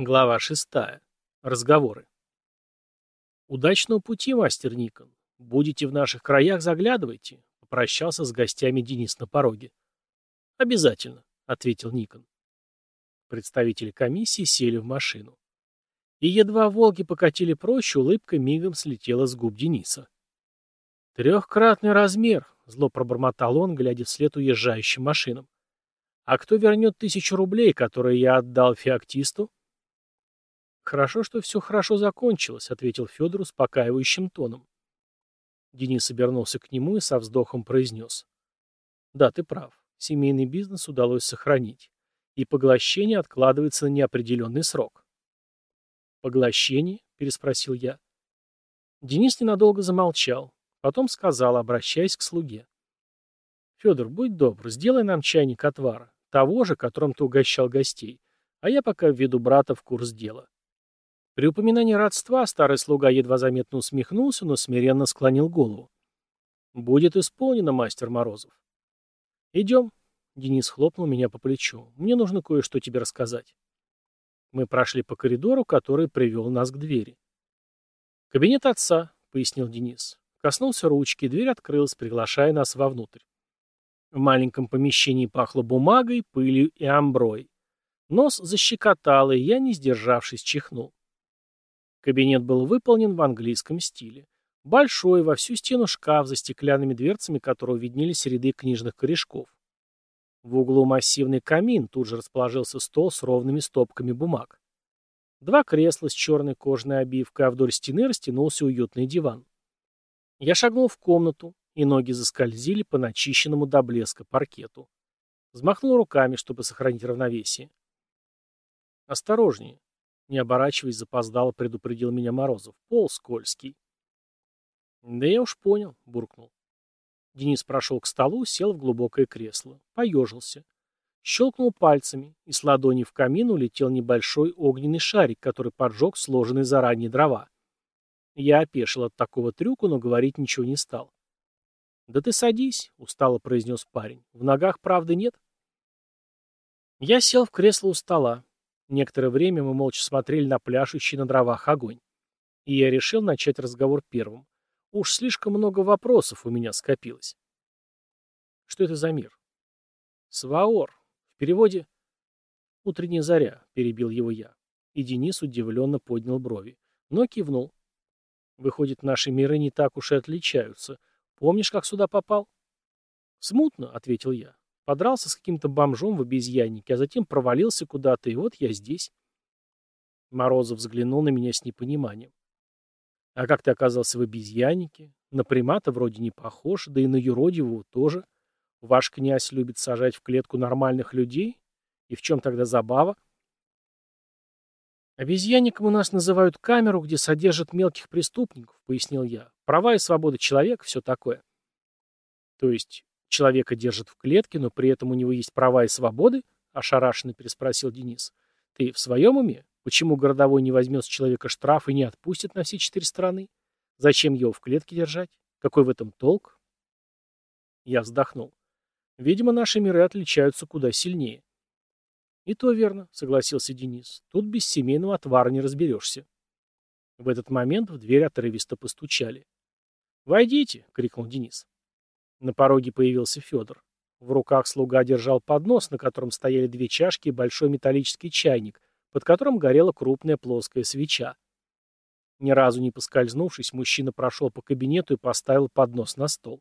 Глава шестая. Разговоры. «Удачного пути, мастер Никон. Будете в наших краях, заглядывайте», — попрощался с гостями Денис на пороге. «Обязательно», — ответил Никон. Представители комиссии сели в машину. И едва волки покатили прочь, улыбка мигом слетела с губ Дениса. «Трехкратный размер», — зло пробормотал он, глядя вслед уезжающим машинам. «А кто вернет тысячу рублей, которые я отдал феоктисту?» «Хорошо, что все хорошо закончилось», — ответил Федор успокаивающим тоном. Денис обернулся к нему и со вздохом произнес. «Да, ты прав. Семейный бизнес удалось сохранить. И поглощение откладывается на неопределенный срок». «Поглощение?» — переспросил я. Денис ненадолго замолчал. Потом сказал, обращаясь к слуге. «Федор, будь добр, сделай нам чайник отвара, того же, которым ты угощал гостей, а я пока введу брата в курс дела». При упоминании родства старый слуга едва заметно усмехнулся, но смиренно склонил голову. «Будет исполнено, мастер Морозов». «Идем». Денис хлопнул меня по плечу. «Мне нужно кое-что тебе рассказать». Мы прошли по коридору, который привел нас к двери. «Кабинет отца», — пояснил Денис. Коснулся ручки, дверь открылась, приглашая нас вовнутрь. В маленьком помещении пахло бумагой, пылью и амброй. Нос защекотал, и я, не сдержавшись, чихнул. Кабинет был выполнен в английском стиле. Большой, во всю стену шкаф, за стеклянными дверцами которого виднелись ряды книжных корешков. В углу массивный камин, тут же расположился стол с ровными стопками бумаг. Два кресла с черной кожаной обивкой, а вдоль стены растянулся уютный диван. Я шагнул в комнату, и ноги заскользили по начищенному до блеска паркету. Взмахнул руками, чтобы сохранить равновесие. «Осторожнее», не оборачиваясь, запоздало предупредил меня Морозов. Пол скользкий. Да я уж понял, буркнул. Денис прошел к столу, сел в глубокое кресло. Поежился. Щелкнул пальцами, и с ладони в камин улетел небольшой огненный шарик, который поджег сложенные заранее дрова. Я опешил от такого трюка, но говорить ничего не стал. «Да ты садись», — устало произнес парень. «В ногах правды нет?» Я сел в кресло у стола. Некоторое время мы молча смотрели на пляшущий на дровах огонь. И я решил начать разговор первым. Уж слишком много вопросов у меня скопилось. Что это за мир? Сваор. В переводе «Утренняя заря», — перебил его я. И Денис удивленно поднял брови, но кивнул. Выходит, наши миры не так уж и отличаются. Помнишь, как сюда попал? Смутно, — ответил я. Подрался с каким-то бомжом в обезьяннике, а затем провалился куда-то, и вот я здесь. Морозов взглянул на меня с непониманием. А как ты оказался в обезьяннике? На примата вроде не похож, да и на юродивого тоже. Ваш князь любит сажать в клетку нормальных людей? И в чем тогда забава? Обезьянником у нас называют камеру, где содержат мелких преступников, пояснил я. Права и свобода человека, все такое. То есть Человека держат в клетке, но при этом у него есть права и свободы? Ошарашенно переспросил Денис. Ты в своем уме? Почему городовой не возьмет с человека штраф и не отпустит на все четыре стороны? Зачем его в клетке держать? Какой в этом толк? Я вздохнул. Видимо, наши миры отличаются куда сильнее. И то верно, согласился Денис. Тут без семейного отвара не разберешься. В этот момент в дверь отрывисто постучали. «Войдите!» — крикнул Денис. На пороге появился Федор. В руках слуга держал поднос, на котором стояли две чашки и большой металлический чайник, под которым горела крупная плоская свеча. Ни разу не поскользнувшись, мужчина прошел по кабинету и поставил поднос на стол.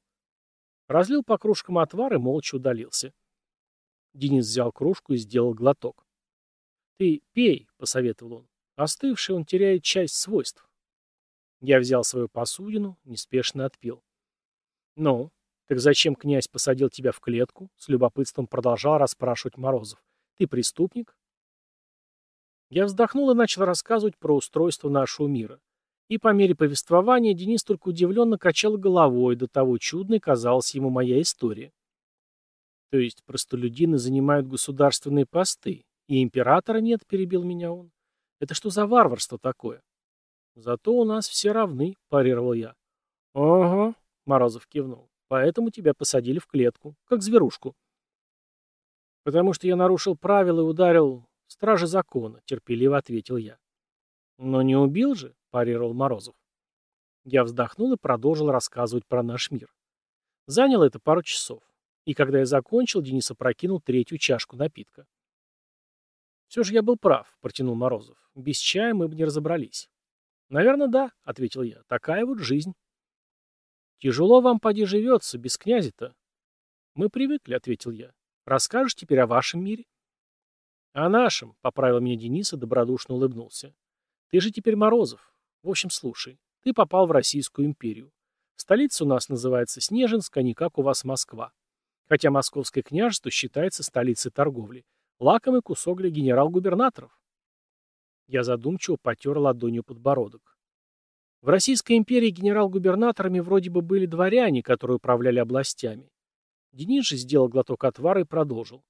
Разлил по кружкам отвар и молча удалился. Денис взял кружку и сделал глоток. «Ты пей», — посоветовал он. «Остывший он теряет часть свойств». Я взял свою посудину, неспешно отпил. «Ну, «Так зачем князь посадил тебя в клетку?» — с любопытством продолжал расспрашивать Морозов. «Ты преступник?» Я вздохнул и начал рассказывать про устройство нашего мира. И по мере повествования Денис только удивленно качал головой, до того чудной казалась ему моя история. То есть простолюдины занимают государственные посты, и императора нет, перебил меня он. Это что за варварство такое? Зато у нас все равны, парировал я. Ага, Морозов кивнул. Поэтому тебя посадили в клетку, как зверушку. Потому что я нарушил правила и ударил Стражи закона, терпеливо ответил я. Но не убил же, парировал Морозов. Я вздохнул и продолжил рассказывать про наш мир. Заняло это пару часов. И когда я закончил, Денис опрокинул третью чашку напитка. «Все же я был прав», — протянул Морозов. «Без чая мы бы не разобрались». «Наверное, да», — ответил я. «Такая вот жизнь». «Тяжело вам, поди, живется, без князя-то». «Мы привыкли», — ответил я. «Расскажешь теперь о вашем мире?» «О нашем», — поправил меня Денис и добродушно улыбнулся. «Ты же теперь Морозов. В общем, слушай. Ты попал в Российскую империю. Столица у нас называется Снежинск, а не как у вас Москва. Хотя Московское княжество считается столицей торговли. Лакомый кусок для генерал-губернаторов. Я задумчиво потер ладонью подбородок. В Российской империи генерал-губернаторами вроде бы были дворяне, которые управляли областями. Денис же сделал глоток отвара и продолжил.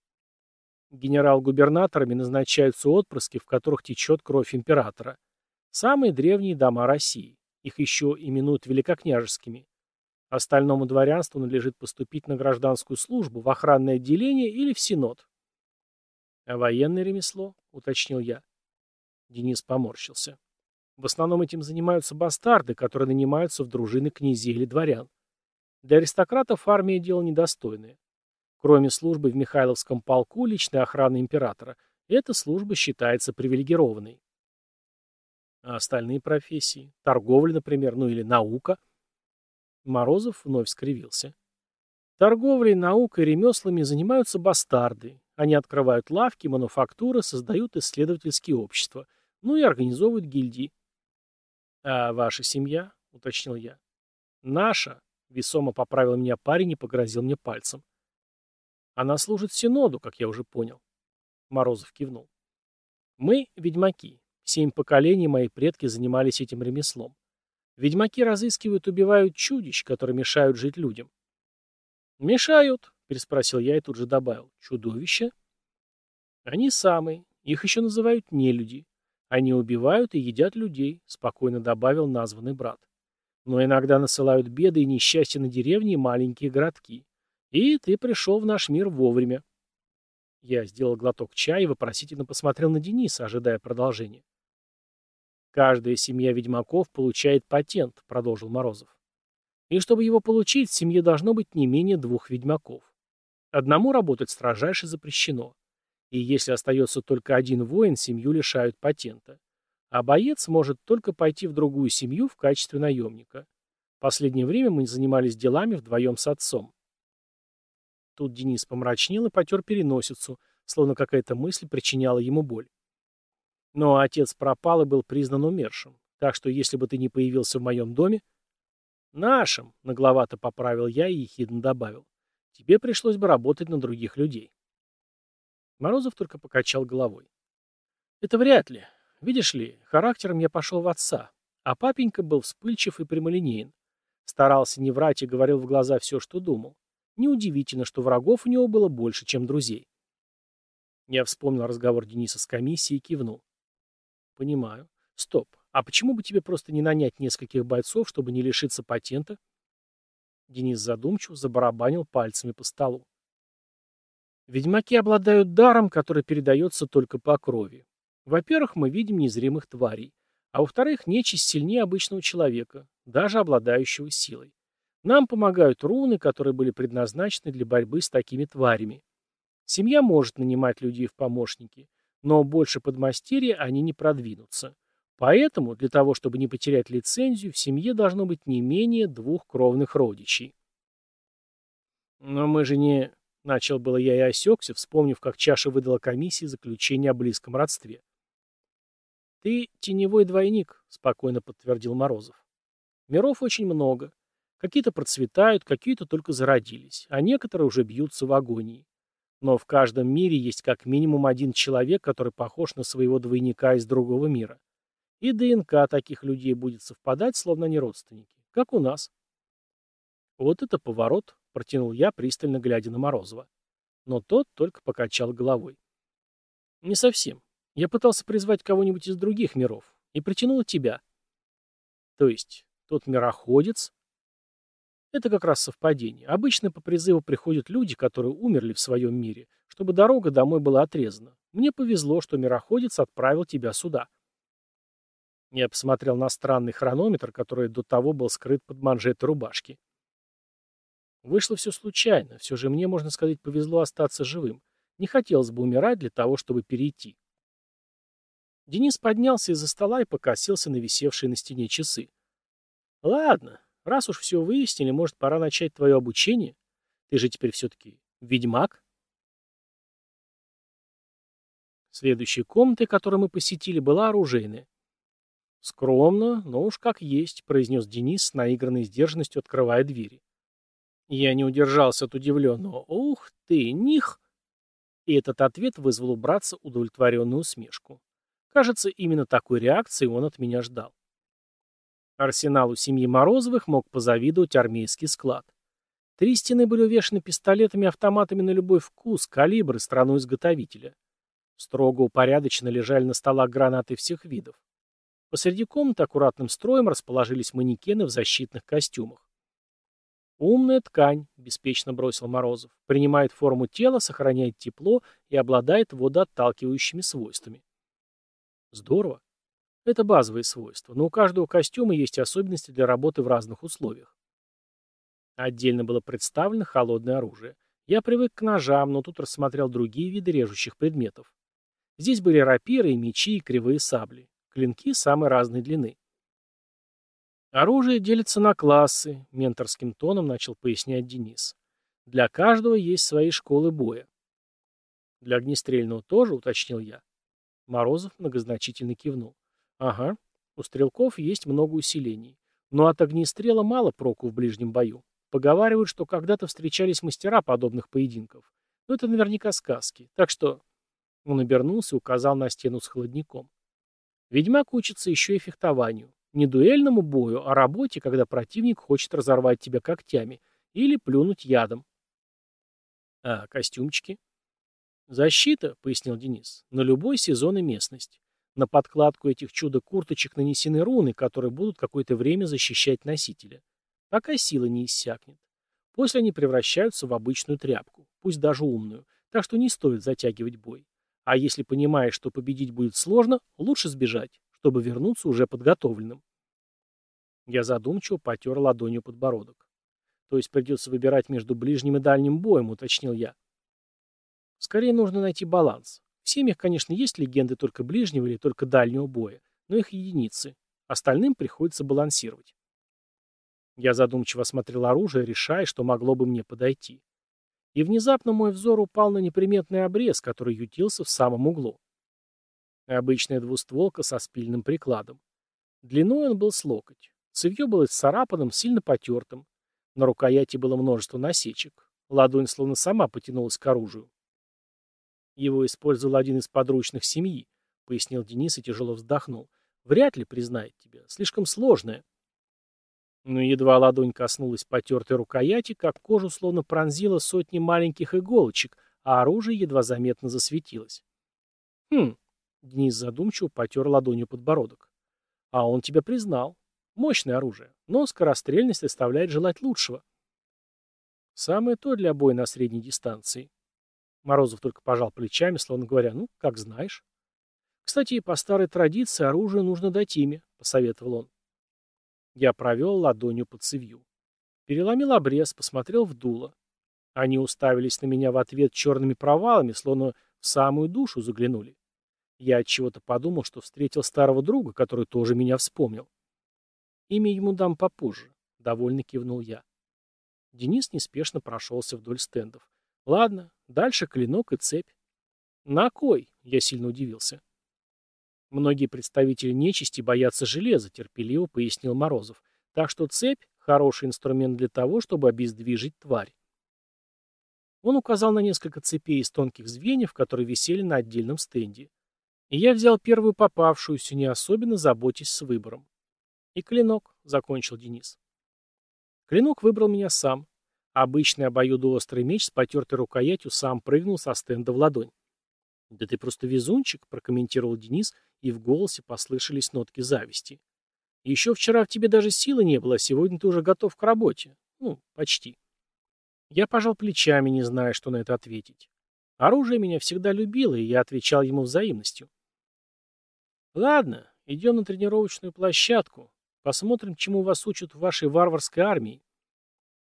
Генерал-губернаторами назначаются отпрыски, в которых течет кровь императора. Самые древние дома России. Их еще именуют великокняжескими. Остальному дворянству надлежит поступить на гражданскую службу, в охранное отделение или в синод. «А военное ремесло?» — уточнил я. Денис поморщился. В основном этим занимаются бастарды, которые нанимаются в дружины князей или дворян. Для аристократов армия дело недостойное. Кроме службы в Михайловском полку личной охраны императора, эта служба считается привилегированной. А остальные профессии? Торговля, например, ну или наука? Морозов вновь скривился. Торговлей, наукой, ремеслами занимаются бастарды. Они открывают лавки, мануфактуры, создают исследовательские общества, ну и организовывают гильдии. «А ваша семья?» — уточнил я. «Наша», — весомо поправил меня парень и погрозил мне пальцем. «Она служит Синоду, как я уже понял». Морозов кивнул. «Мы — ведьмаки. Семь поколений мои предки занимались этим ремеслом. Ведьмаки разыскивают и убивают чудищ, которые мешают жить людям. «Мешают?» — переспросил я и тут же добавил. «Чудовища?» «Они самые. Их еще называют нелюди. Они убивают и едят людей», — спокойно добавил названный брат. «Но иногда насылают беды и несчастья на деревни и маленькие городки. И ты пришел в наш мир вовремя». Я сделал глоток чая и вопросительно посмотрел на Дениса, ожидая продолжения. «Каждая семья ведьмаков получает патент», — продолжил Морозов. «И чтобы его получить, в семье должно быть не менее двух ведьмаков. Одному работать строжайше запрещено. И если остается только один воин, семью лишают патента. А боец может только пойти в другую семью в качестве наемника. Последнее время мы занимались делами вдвоем с отцом. Тут Денис помрачнел и потер переносицу, словно какая-то мысль причиняла ему боль. Но отец пропал и был признан умершим. Так что если бы ты не появился в моем доме... Нашим, нагловато поправил я и ехидно добавил. Тебе пришлось бы работать на других людей. Морозов только покачал головой. Это вряд ли. Видишь ли, характером я пошел в отца, а папенька был вспыльчив и прямолинеен. Старался не врать и говорил в глаза все, что думал. Неудивительно, что врагов у него было больше, чем друзей. Я вспомнил разговор Дениса с комиссией и кивнул. Понимаю. Стоп. А почему бы тебе просто не нанять нескольких бойцов, чтобы не лишиться патента? Денис задумчиво забарабанил пальцами по столу. Ведьмаки обладают даром, который передается только по крови. Во-первых, мы видим незримых тварей. А во-вторых, нечисть сильнее обычного человека, даже обладающего силой. Нам помогают руны, которые были предназначены для борьбы с такими тварями. Семья может нанимать людей в помощники, но больше подмастерья они не продвинутся. Поэтому, для того, чтобы не потерять лицензию, в семье должно быть не менее двух кровных родичей. Но мы же не... Начал было я и осекся, вспомнив, как чаша выдала комиссии заключение о близком родстве. «Ты теневой двойник», — спокойно подтвердил Морозов. «Миров очень много. Какие-то процветают, какие-то только зародились, а некоторые уже бьются в агонии. Но в каждом мире есть как минимум один человек, который похож на своего двойника из другого мира. И ДНК таких людей будет совпадать, словно не родственники, как у нас. Вот это поворот, протянул я, пристально глядя на Морозова. Но тот только покачал головой. Не совсем. Я пытался призвать кого-нибудь из других миров и притянул тебя. То есть тот мироходец это как раз совпадение. Обычно по призыву приходят люди, которые умерли в своем мире, чтобы дорога домой была отрезана. Мне повезло, что мироходец отправил тебя сюда. Я посмотрел на странный хронометр, который до того был скрыт под манжетой рубашки. Вышло все случайно, все же мне, можно сказать, повезло остаться живым. Не хотелось бы умирать для того, чтобы перейти. Денис поднялся из-за стола и покосился на висевшие на стене часы. «Ладно, раз уж все выяснили, может, пора начать твое обучение? Ты же теперь все-таки ведьмак?» Следующей комнатой, которую мы посетили, была оружейная. «Скромно, но уж как есть», — произнес Денис с наигранной сдержанностью, открывая двери. Я не удержался от удивленного. «Ух ты, них!» И этот ответ вызвал у братца удовлетворенную усмешку. Кажется, именно такой реакции он от меня ждал. Арсеналу семьи Морозовых мог позавидовать армейский склад. Три стены были увешаны пистолетами и автоматами на любой вкус, калибр и страну изготовителя. Строго упорядоченно лежали на столах гранаты всех видов. Посреди комнаты аккуратным строем расположились манекены в защитных костюмах. «Умная ткань», — беспечно бросил Морозов, — «принимает форму тела, сохраняет тепло и обладает водоотталкивающими свойствами». Здорово. Это базовые свойства, но у каждого костюма есть особенности для работы в разных условиях. Отдельно было представлено холодное оружие. Я привык к ножам, но тут рассмотрел другие виды режущих предметов. Здесь были рапиры, и мечи и кривые сабли. Клинки самой разной длины. Оружие делится на классы, менторским тоном начал пояснять Денис. Для каждого есть свои школы боя. Для огнестрельного тоже, уточнил я. Морозов многозначительно кивнул. Ага, у стрелков есть много усилений. Но от огнестрела мало проку в ближнем бою. Поговаривают, что когда-то встречались мастера подобных поединков. Но это наверняка сказки. Так что он обернулся и указал на стену с холодником. Ведьмак учится еще и фехтованию. Не дуэльному бою, а работе, когда противник хочет разорвать тебя когтями или плюнуть ядом. А костюмчики? Защита, пояснил Денис, на любой сезон и местность. На подкладку этих чудо-курточек нанесены руны, которые будут какое-то время защищать носителя. Пока сила не иссякнет. После они превращаются в обычную тряпку, пусть даже умную, так что не стоит затягивать бой. А если понимаешь, что победить будет сложно, лучше сбежать, чтобы вернуться уже подготовленным. Я задумчиво потер ладонью подбородок. То есть придется выбирать между ближним и дальним боем, уточнил я. Скорее нужно найти баланс. В семьях, конечно, есть легенды только ближнего или только дальнего боя, но их единицы. Остальным приходится балансировать. Я задумчиво осмотрел оружие, решая, что могло бы мне подойти и внезапно мой взор упал на неприметный обрез, который ютился в самом углу. Обычная двустволка со спильным прикладом. Длиной он был с локоть. Цевье было царапанным, сильно потертым. На рукояти было множество насечек. Ладонь словно сама потянулась к оружию. Его использовал один из подручных семьи, пояснил Денис и тяжело вздохнул. Вряд ли признает тебя. Слишком сложное. Но едва ладонь коснулась потертой рукояти, как кожу словно пронзила сотни маленьких иголочек, а оружие едва заметно засветилось. «Хм», — Денис задумчиво потер ладонью подбородок. «А он тебя признал. Мощное оружие, но скорострельность оставляет желать лучшего». «Самое то для боя на средней дистанции». Морозов только пожал плечами, словно говоря, «ну, как знаешь». «Кстати, по старой традиции оружие нужно дать имя», — посоветовал он. Я провел ладонью по цевью. Переломил обрез, посмотрел в дуло. Они уставились на меня в ответ черными провалами, словно в самую душу заглянули. Я от чего то подумал, что встретил старого друга, который тоже меня вспомнил. Имя ему дам попозже, — довольно кивнул я. Денис неспешно прошелся вдоль стендов. Ладно, дальше клинок и цепь. На кой? Я сильно удивился. Многие представители нечисти боятся железа, терпеливо пояснил Морозов. Так что цепь – хороший инструмент для того, чтобы обездвижить тварь. Он указал на несколько цепей из тонких звеньев, которые висели на отдельном стенде. И я взял первую попавшуюся, не особенно заботясь с выбором. И клинок, — закончил Денис. Клинок выбрал меня сам. Обычный обоюдоострый меч с потертой рукоятью сам прыгнул со стенда в ладонь. «Да ты просто везунчик», — прокомментировал Денис, и в голосе послышались нотки зависти. «Еще вчера в тебе даже силы не было, а сегодня ты уже готов к работе. Ну, почти». Я пожал плечами, не зная, что на это ответить. Оружие меня всегда любило, и я отвечал ему взаимностью. Ладно, идем на тренировочную площадку. Посмотрим, чему вас учат в вашей варварской армии.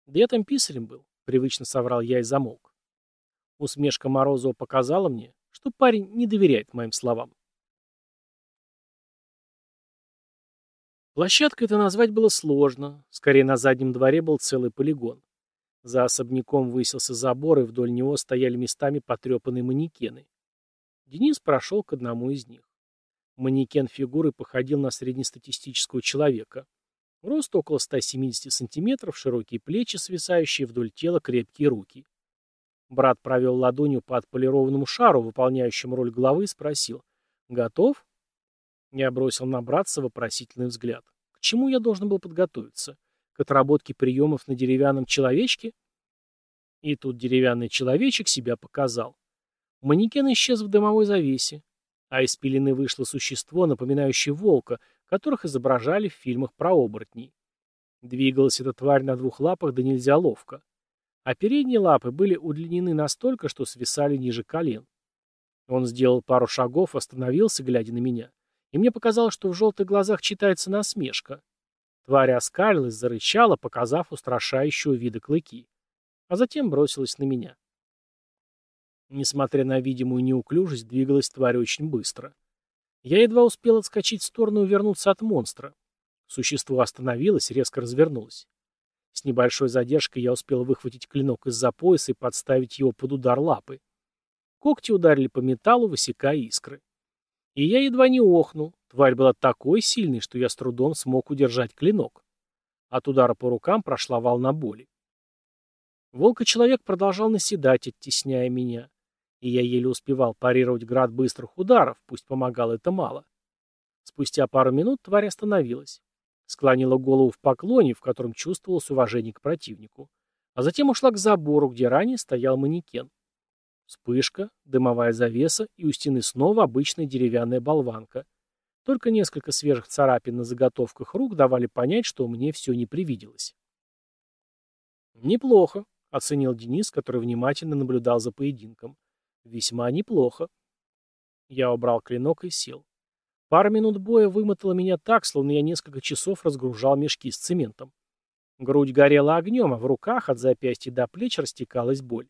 Да я там писарем был, привычно соврал я и замолк. Усмешка Морозова показала мне, что парень не доверяет моим словам. Площадкой это назвать было сложно. Скорее, на заднем дворе был целый полигон. За особняком высился забор, и вдоль него стояли местами потрепанные манекены. Денис прошел к одному из них. Манекен фигуры походил на среднестатистического человека. Рост около 170 сантиметров, широкие плечи, свисающие вдоль тела, крепкие руки. Брат провел ладонью по отполированному шару, выполняющему роль головы, и спросил «Готов?» Я бросил на братца вопросительный взгляд. К чему я должен был подготовиться? К отработке приемов на деревянном человечке? И тут деревянный человечек себя показал. Манекен исчез в дымовой завесе, а из пелены вышло существо, напоминающее волка, которых изображали в фильмах про оборотней. Двигалась эта тварь на двух лапах да нельзя ловко. А передние лапы были удлинены настолько, что свисали ниже колен. Он сделал пару шагов, остановился, глядя на меня и мне показалось, что в желтых глазах читается насмешка. Тварь оскалилась, зарычала, показав устрашающего вида клыки, а затем бросилась на меня. Несмотря на видимую неуклюжесть, двигалась тварь очень быстро. Я едва успел отскочить в сторону и увернуться от монстра. Существо остановилось, резко развернулось. С небольшой задержкой я успел выхватить клинок из-за пояса и подставить его под удар лапы. Когти ударили по металлу, высекая искры. И я едва не охнул. Тварь была такой сильной, что я с трудом смог удержать клинок. От удара по рукам прошла волна боли. Волк-человек продолжал наседать, оттесняя меня. И я еле успевал парировать град быстрых ударов, пусть помогало это мало. Спустя пару минут тварь остановилась. Склонила голову в поклоне, в котором чувствовалось уважение к противнику. А затем ушла к забору, где ранее стоял манекен. Вспышка, дымовая завеса, и у стены снова обычная деревянная болванка. Только несколько свежих царапин на заготовках рук давали понять, что мне все не привиделось. «Неплохо», — оценил Денис, который внимательно наблюдал за поединком. «Весьма неплохо». Я убрал клинок и сел. Пара минут боя вымотала меня так, словно я несколько часов разгружал мешки с цементом. Грудь горела огнем, а в руках от запястья до плеч растекалась боль.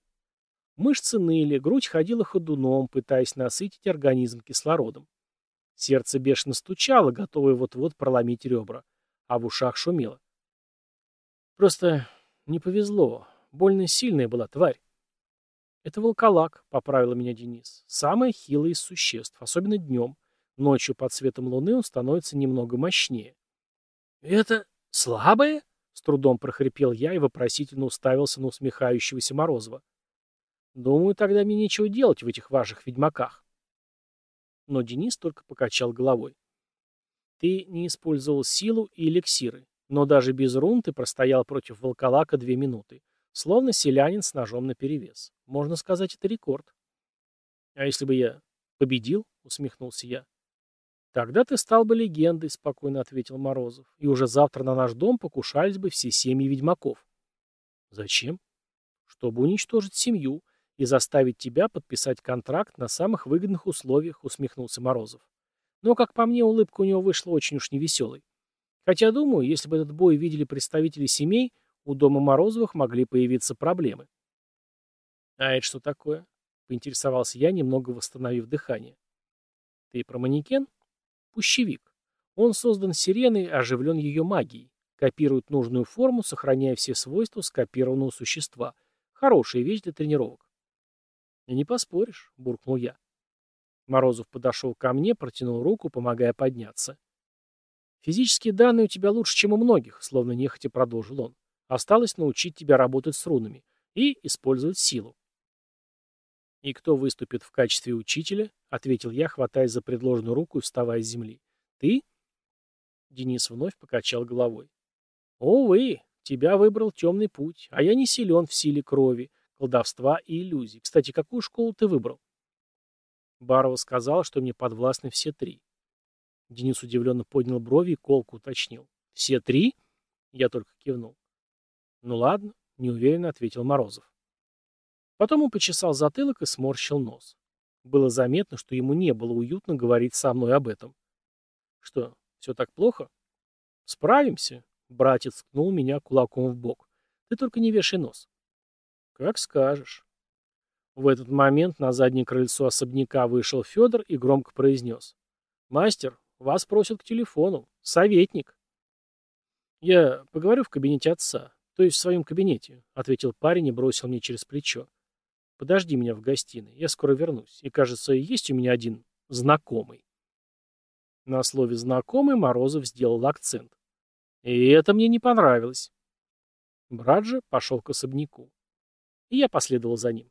Мышцы ныли, грудь ходила ходуном, пытаясь насытить организм кислородом. Сердце бешено стучало, готовое вот-вот проломить ребра, а в ушах шумело. Просто не повезло. Больно сильная была тварь. Это волколак, поправил меня Денис. Самое хилое из существ, особенно днем. Ночью под светом луны он становится немного мощнее. Это слабое? С трудом прохрипел я и вопросительно уставился на усмехающегося Морозова. Думаю, тогда мне нечего делать в этих ваших ведьмаках. Но Денис только покачал головой. Ты не использовал силу и эликсиры, но даже без рун ты простоял против волколака две минуты, словно селянин с ножом наперевес. Можно сказать, это рекорд. А если бы я победил, усмехнулся я. Тогда ты стал бы легендой, спокойно ответил Морозов, и уже завтра на наш дом покушались бы все семьи ведьмаков. Зачем? Чтобы уничтожить семью, и заставить тебя подписать контракт на самых выгодных условиях», — усмехнулся Морозов. Но, как по мне, улыбка у него вышла очень уж невеселой. Хотя, думаю, если бы этот бой видели представители семей, у дома Морозовых могли появиться проблемы. «А это что такое?» — поинтересовался я, немного восстановив дыхание. «Ты про манекен?» «Пущевик. Он создан сиреной, оживлен ее магией. Копирует нужную форму, сохраняя все свойства скопированного существа. Хорошая вещь для тренировок. «И не поспоришь», — буркнул я. Морозов подошел ко мне, протянул руку, помогая подняться. «Физические данные у тебя лучше, чем у многих», — словно нехотя продолжил он. «Осталось научить тебя работать с рунами и использовать силу». «И кто выступит в качестве учителя?» — ответил я, хватаясь за предложенную руку и вставая с земли. «Ты?» Денис вновь покачал головой. «Увы, тебя выбрал темный путь, а я не силен в силе крови, колдовства и иллюзий. Кстати, какую школу ты выбрал? Барова сказала, что мне подвластны все три. Денис удивленно поднял брови и колку уточнил. «Все три?» Я только кивнул. «Ну ладно», — неуверенно ответил Морозов. Потом он почесал затылок и сморщил нос. Было заметно, что ему не было уютно говорить со мной об этом. Что, все так плохо? Справимся. Братец ткнул меня кулаком в бок. Ты только не вешай нос. Как скажешь. В этот момент на заднее крыльцо особняка вышел Федор и громко произнес. «Мастер, вас просят к телефону. Советник». «Я поговорю в кабинете отца, то есть в своем кабинете», — ответил парень и бросил мне через плечо. «Подожди меня в гостиной, я скоро вернусь, и, кажется, есть у меня один знакомый». На слове «знакомый» Морозов сделал акцент. И это мне не понравилось. Брат же пошел к особняку. И я последовал за ним.